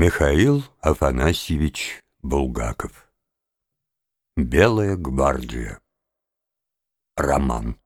Михаил Афанасьевич Булгаков. Белая гвардия Роман.